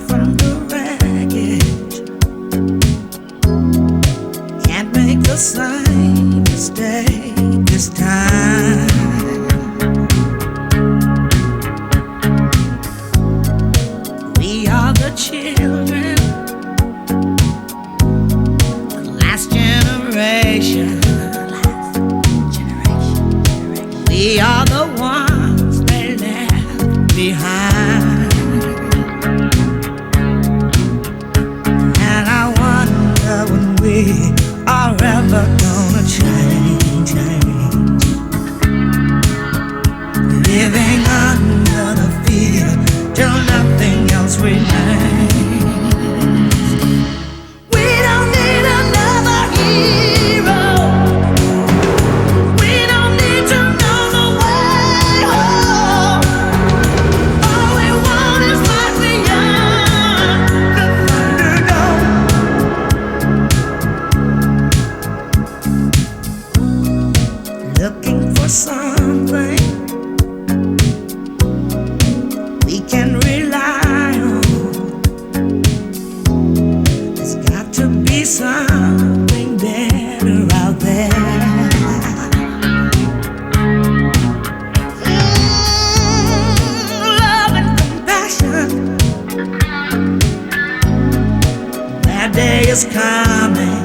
from the wreckage. Can't make the same mistake this time. We are the children, the last generation. We are the be something better out there. Coming.